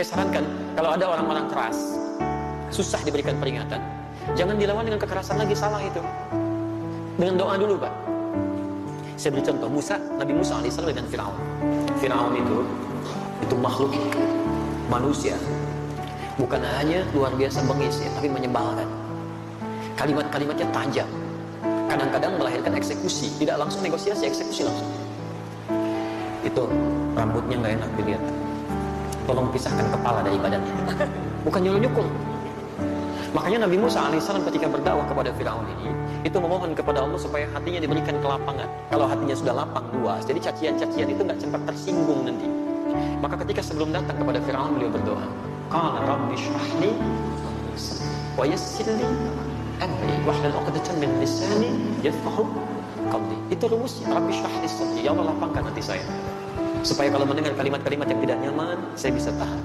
Saya sarankan kalau ada orang-orang keras, susah diberikan peringatan, jangan dilawan dengan kekerasan lagi salah itu. Dengan doa dulu, Pak. Saya beri contoh Musa, Nabi Musa alaihissalam dengan Firaun. Firaun itu itu makhluk manusia. Bukan hanya luar biasa bengis ya, tapi menyebalkan. Kalimat-kalimatnya tajam. Kadang-kadang melahirkan eksekusi, tidak langsung negosiasi, eksekusi langsung. Itu rambutnya nggak enak dilihat tolong pisahkan kepala dari badannya. Bukan nyuruh-nyukul. Makanya Nabi Musa alaihissalam ketika berdakwah kepada Firaun ini, itu memohon kepada Allah supaya hatinya diberikan kelapangan. Kalau hatinya sudah lapang, luas, jadi cacian-cacian itu nggak cepat tersinggung nanti. Maka ketika sebelum datang kepada Firaun beliau berdoa, Qala Rabbi syrahli wa yassirli amri wahlul 'uqdatam min lisani yafqahu qawli. Itu rumusnya, Rabbi syrahli sadri. Ya Allah lapangkan hati saya supaya kalau mendengar kalimat-kalimat yang tidak nyaman saya bisa tahan